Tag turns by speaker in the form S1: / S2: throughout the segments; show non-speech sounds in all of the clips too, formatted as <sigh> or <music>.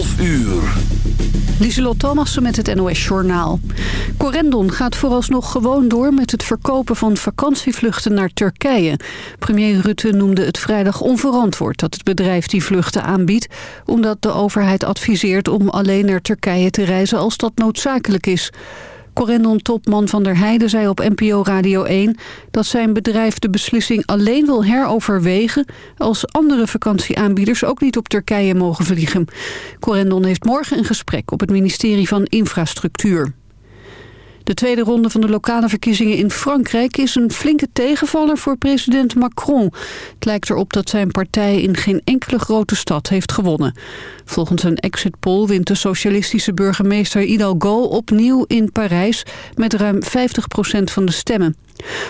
S1: 12 uur.
S2: Lieselot Thomassen met het NOS Journaal. Corendon gaat vooralsnog gewoon door met het verkopen van vakantievluchten naar Turkije. Premier Rutte noemde het vrijdag onverantwoord dat het bedrijf die vluchten aanbiedt... omdat de overheid adviseert om alleen naar Turkije te reizen als dat noodzakelijk is. Corendon-topman Van der Heijden zei op NPO Radio 1... dat zijn bedrijf de beslissing alleen wil heroverwegen... als andere vakantieaanbieders ook niet op Turkije mogen vliegen. Corendon heeft morgen een gesprek op het ministerie van Infrastructuur. De tweede ronde van de lokale verkiezingen in Frankrijk is een flinke tegenvaller voor president Macron. Het lijkt erop dat zijn partij in geen enkele grote stad heeft gewonnen. Volgens een exit poll wint de socialistische burgemeester Hidalgo opnieuw in Parijs met ruim 50% van de stemmen.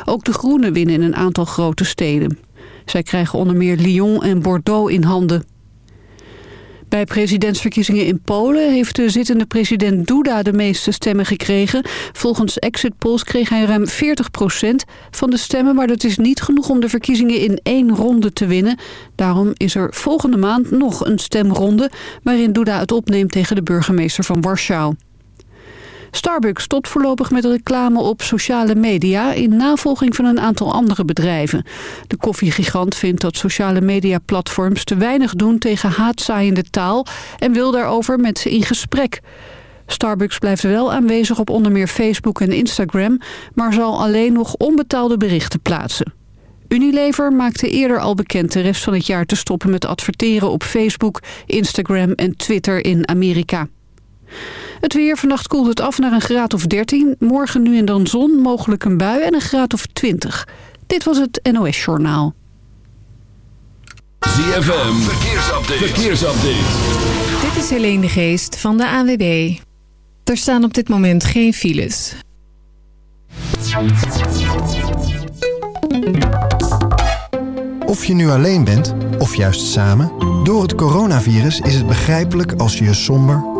S2: Ook de Groenen winnen in een aantal grote steden. Zij krijgen onder meer Lyon en Bordeaux in handen. Bij presidentsverkiezingen in Polen heeft de zittende president Duda de meeste stemmen gekregen. Volgens exit polls kreeg hij ruim 40% van de stemmen, maar dat is niet genoeg om de verkiezingen in één ronde te winnen. Daarom is er volgende maand nog een stemronde waarin Duda het opneemt tegen de burgemeester van Warschau. Starbucks stopt voorlopig met reclame op sociale media... in navolging van een aantal andere bedrijven. De koffiegigant vindt dat sociale mediaplatforms te weinig doen... tegen haatzaaiende taal en wil daarover met ze in gesprek. Starbucks blijft wel aanwezig op onder meer Facebook en Instagram... maar zal alleen nog onbetaalde berichten plaatsen. Unilever maakte eerder al bekend de rest van het jaar te stoppen met adverteren op Facebook, Instagram en Twitter in Amerika. Het weer, vannacht koelt het af naar een graad of 13. Morgen nu en dan zon, mogelijk een bui en een graad of 20. Dit was het NOS Journaal.
S1: ZFM, verkeersupdate. verkeersupdate.
S3: Dit is Helene de Geest van de AWB. Er staan op dit moment geen files.
S4: Of je nu alleen bent, of juist samen... door het coronavirus is het begrijpelijk als je je somber,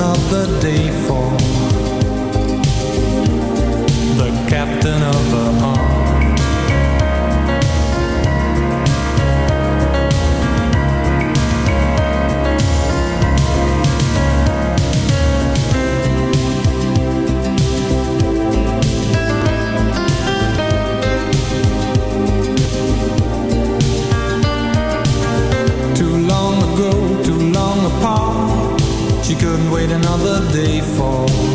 S5: another day for the captain of a another day
S6: falls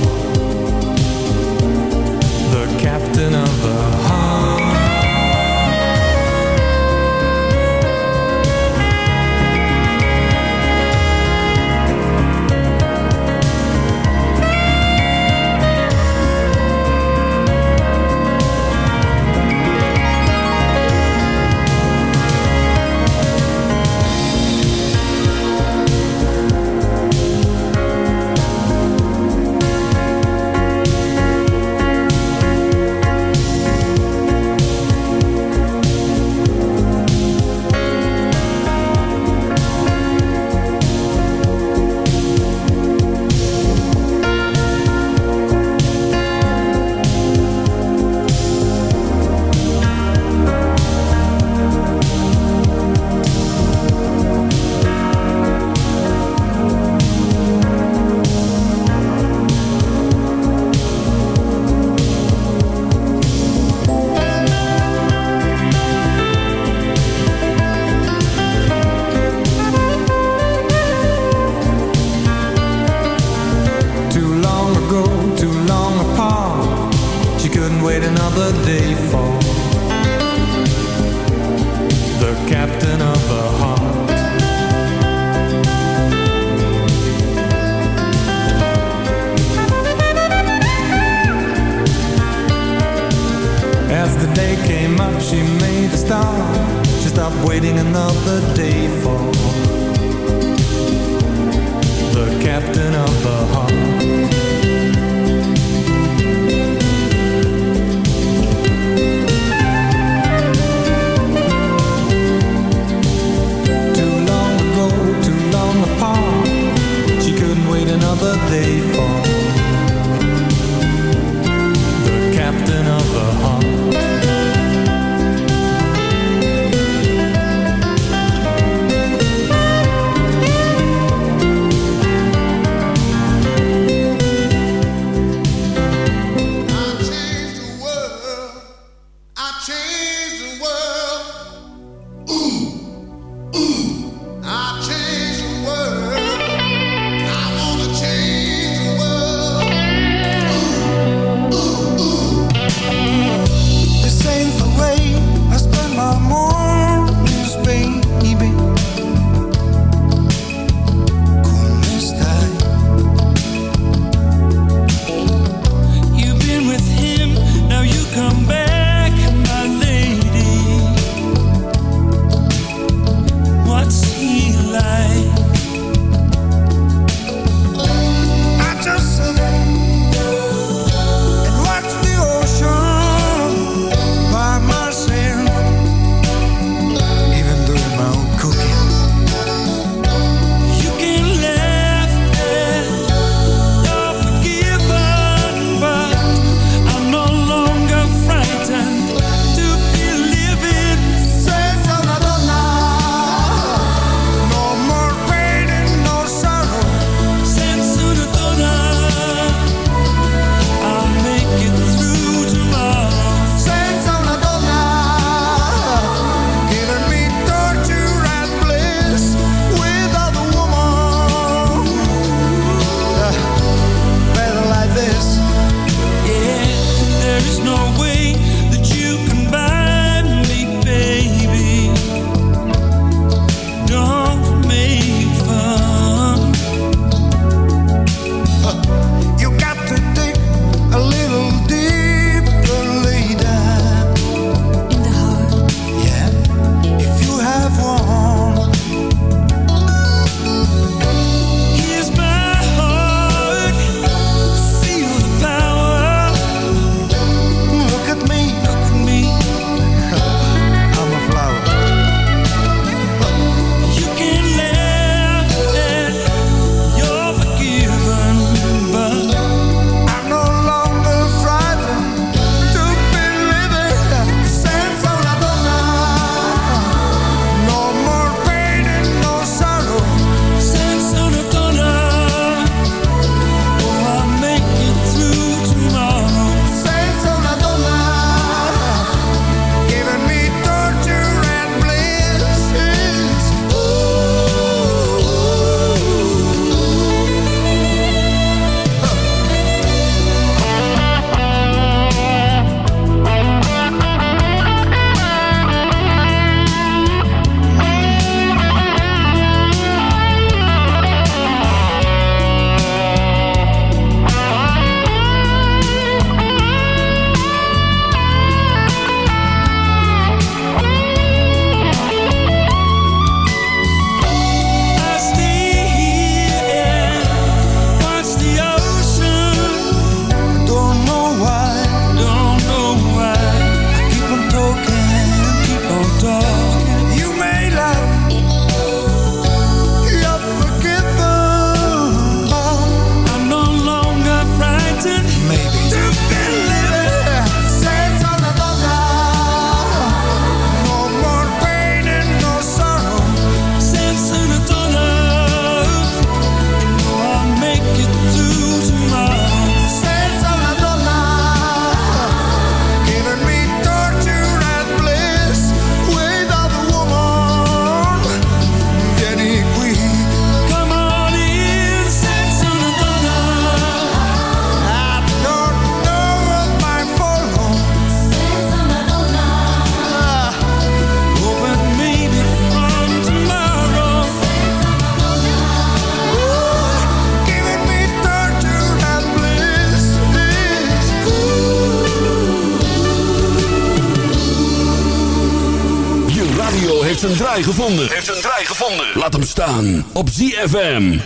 S6: draai gevonden. Heeft zijn draai gevonden. Laat hem staan op ZFM.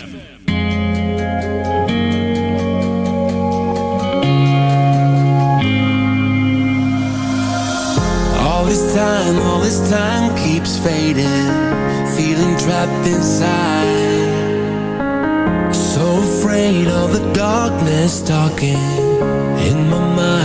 S7: All this time, all this time keeps fading. Feeling trapped inside. So afraid of the darkness talking in my mind.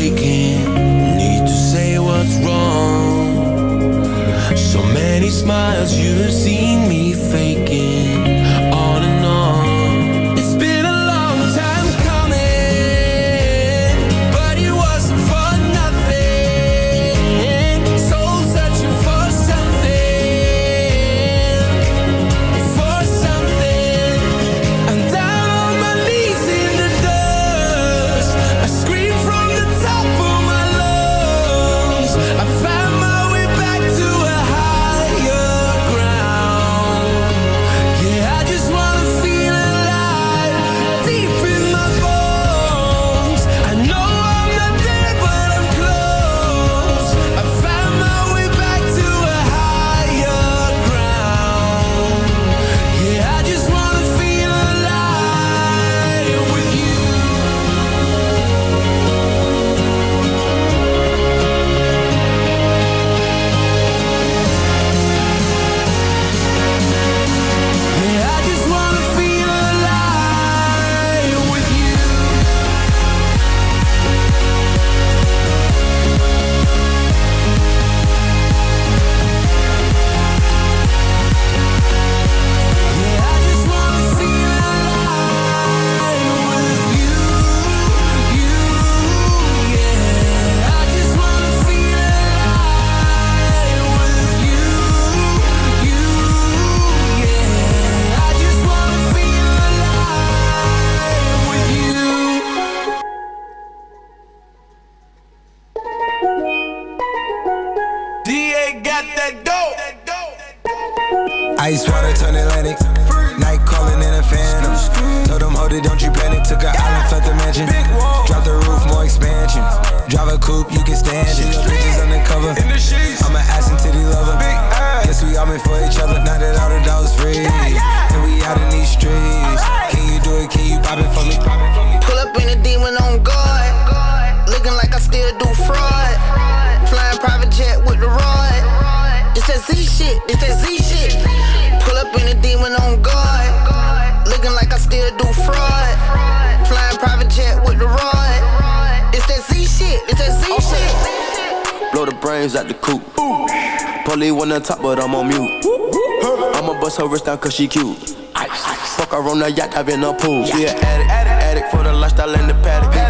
S7: Breaking.
S8: Shit.
S9: Blow the coop. Polly on top, but I'm on mute. I'ma bust her wrist down cause she cute. Fuck her on the yacht, I've been a pool. She an addict, addict for the lifestyle and the paddock.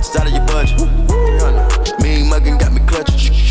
S9: Started your budget. Mean muggin' got me clutching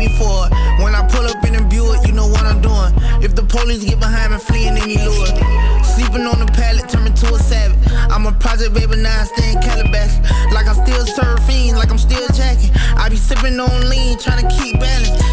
S8: get behind me, fleeing any lure. Sleeping on the pallet, turn me to a savage. I'm a project baby, now I stay in Calabash. Like I'm still surfing, like I'm still jacking. I be sipping on lean, trying to keep balance.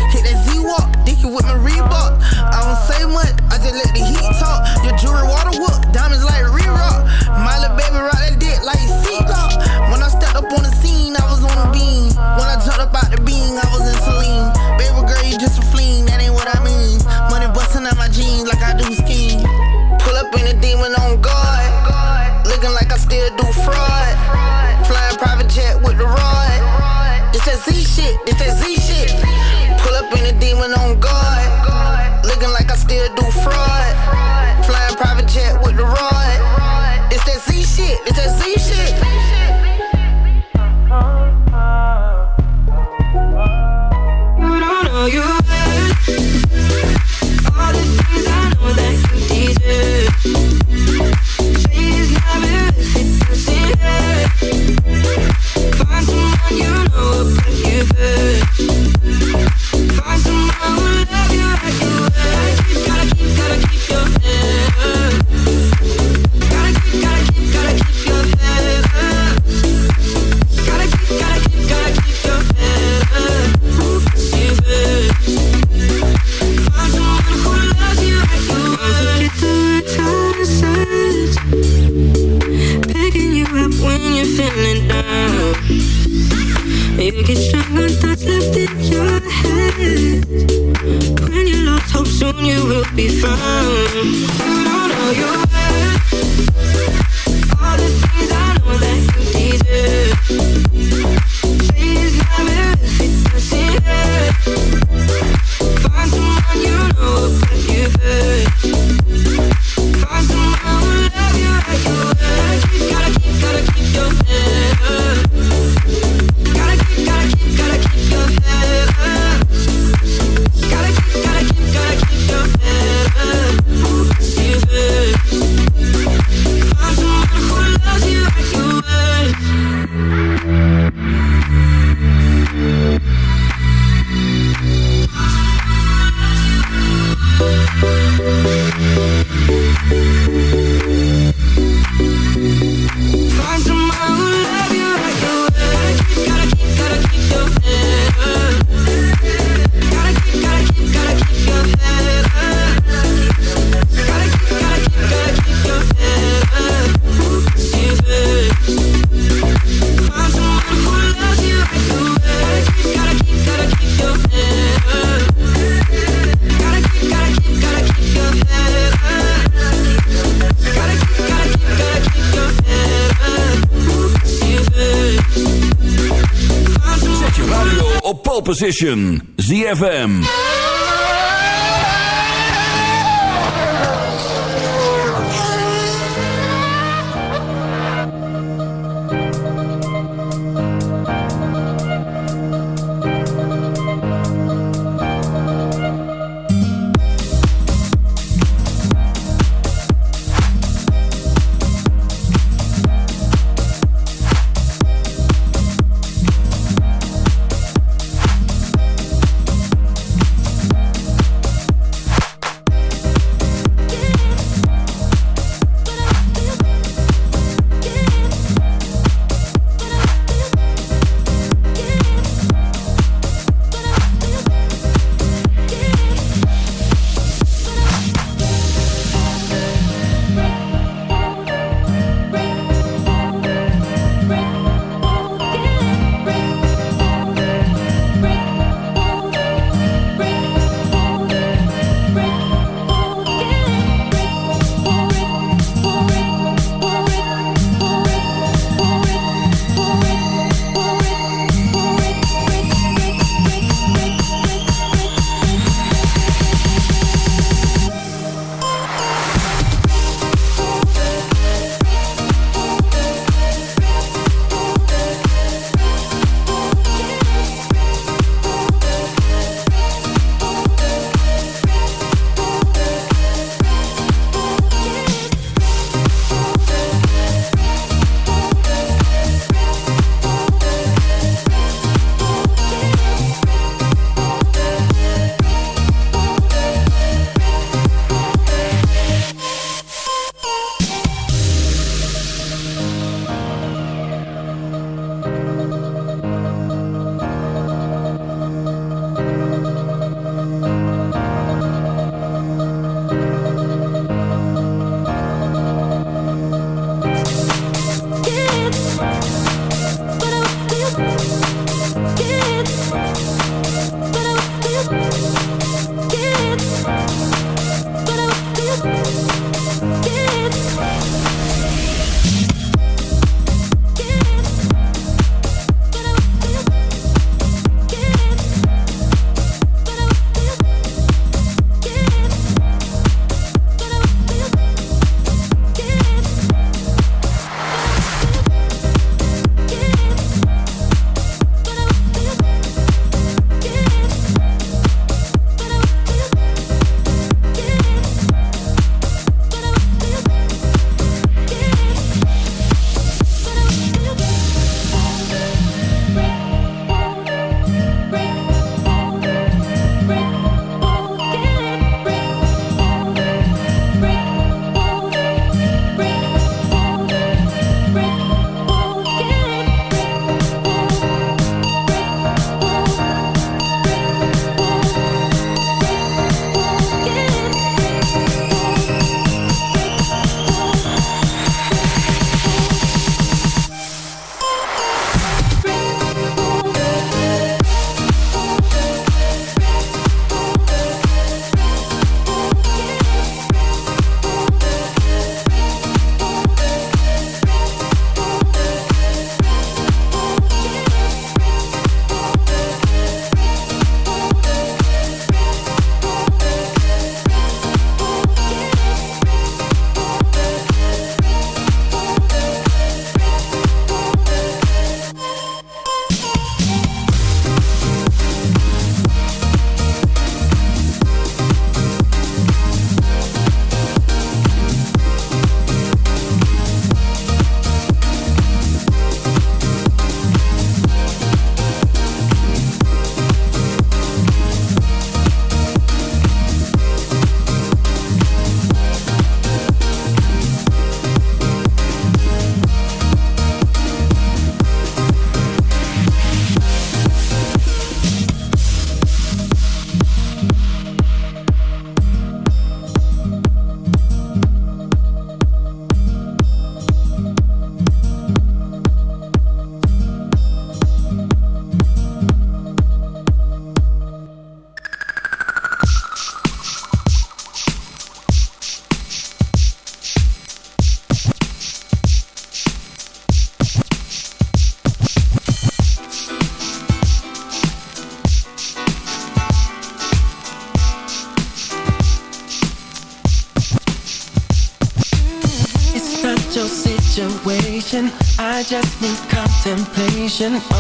S10: Soon you will be found. You don't know your
S6: position. ZFM.
S11: attention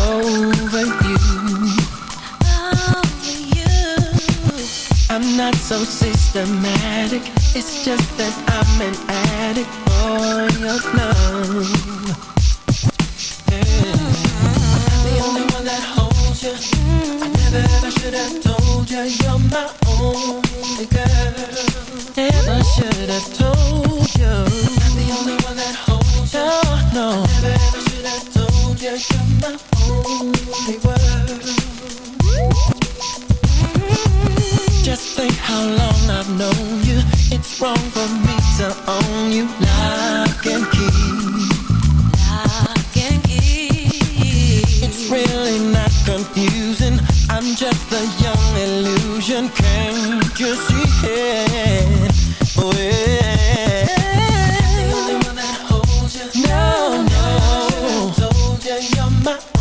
S11: my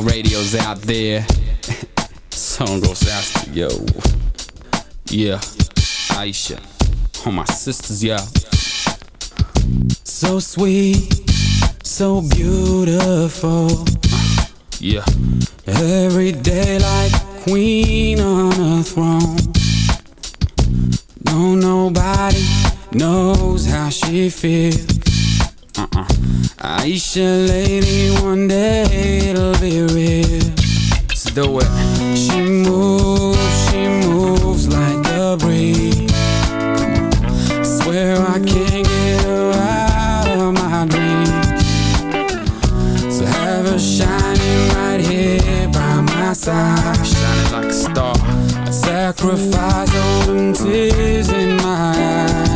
S12: all radios out there. <laughs> Song goes out to yo. Yeah, Aisha. All my sisters, yeah. So sweet, so beautiful. Yeah. Every day like queen on a throne. No, nobody knows how she feels. Uh-uh. Aisha, lady time Shining like a star. I sacrifice all them tears in my eyes.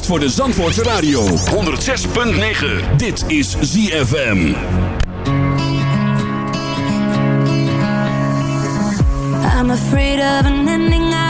S6: voor de Zandvoortse Radio. 106.9. Dit is ZFM.
S13: I'm afraid of an ending.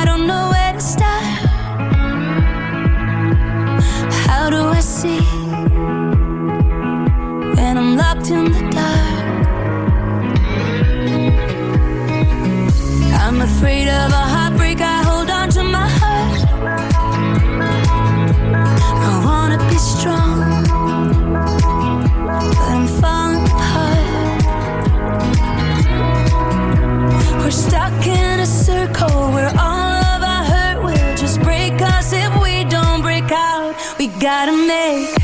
S13: gotta make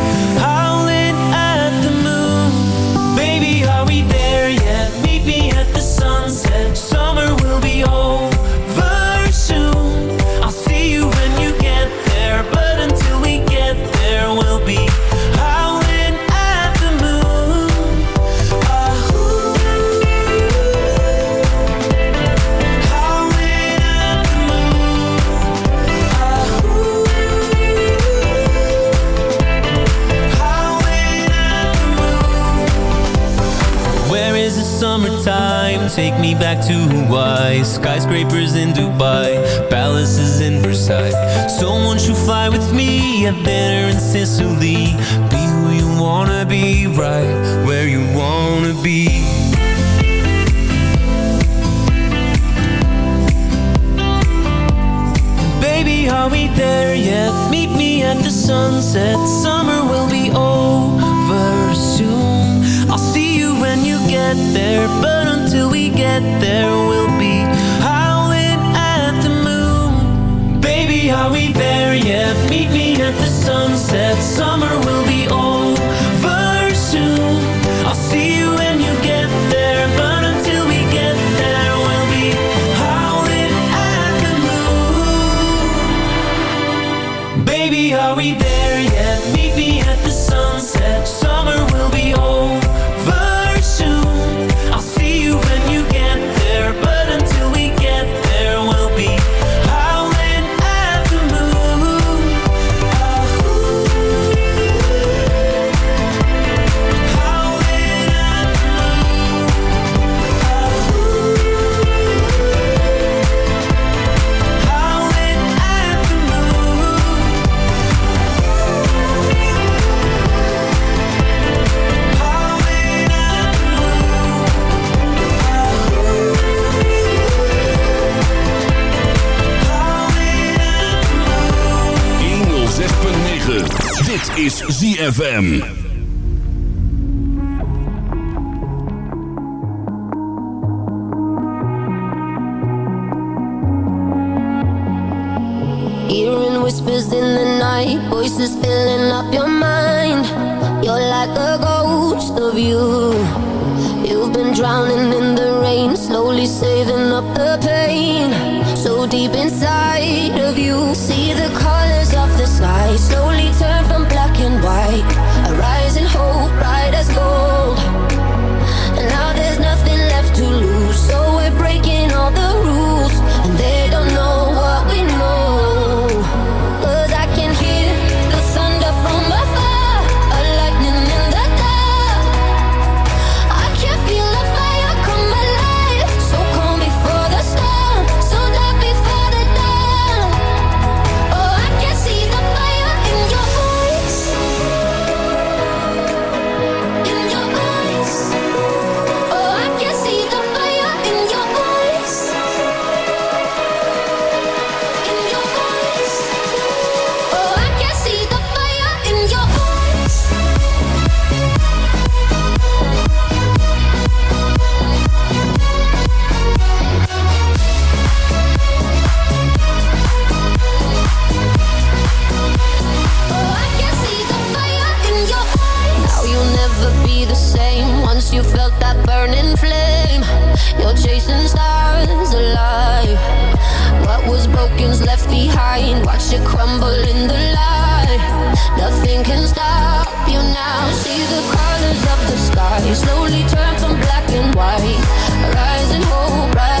S11: to
S6: Is ZFM.
S14: Hearing whispers in the night, voices filling up your mind. You're like a ghost of you. You've been drowning in the rain, slowly saving up the pain. So deep inside of you, see the colors of the sky slowly turn. watch crumble in the light. Nothing can stop you now. See the colors of the sky slowly turn from black and white. Rising hope, rising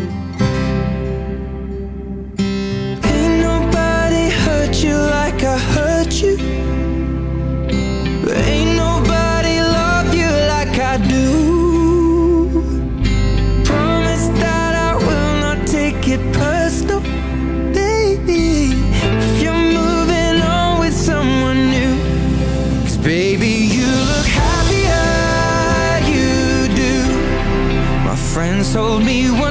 S7: told me one